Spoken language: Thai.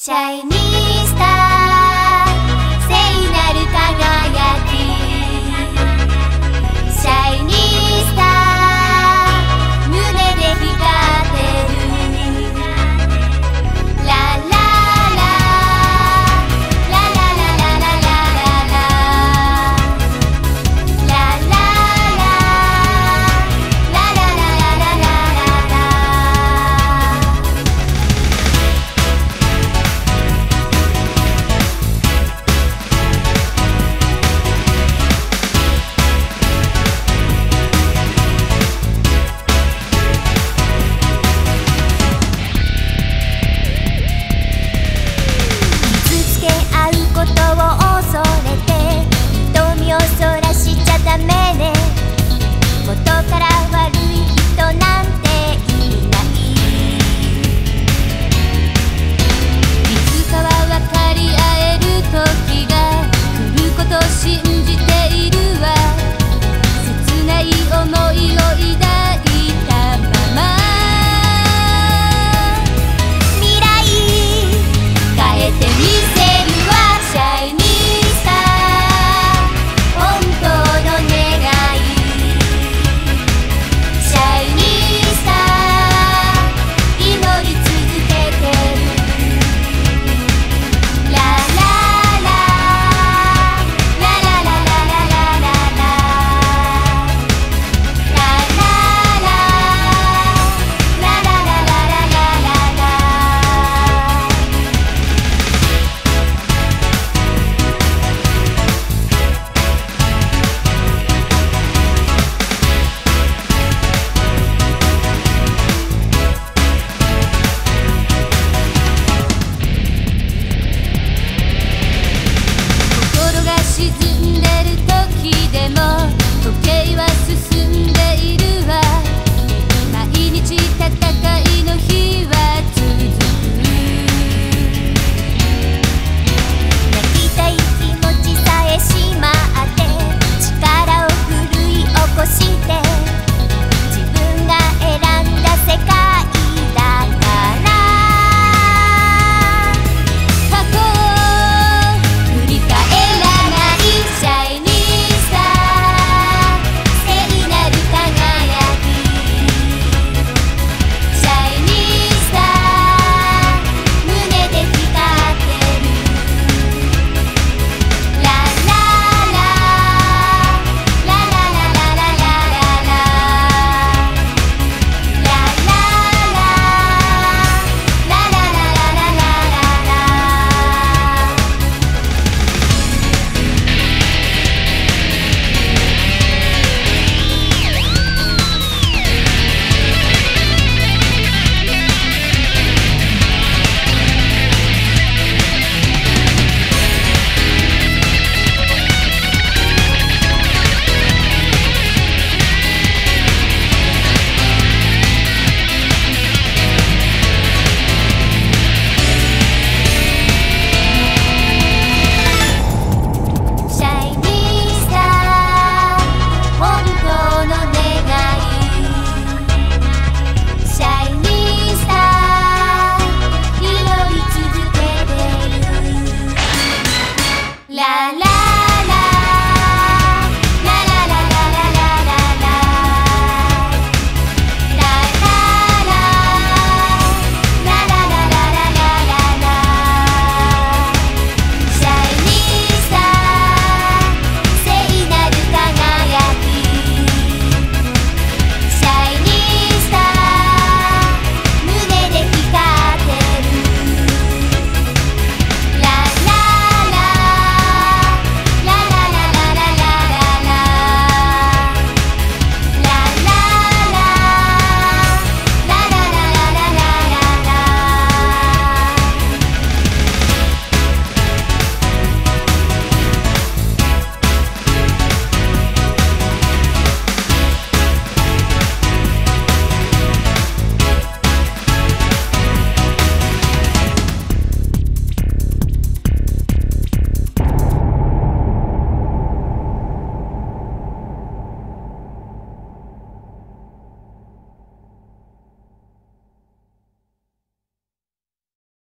Shiny soon.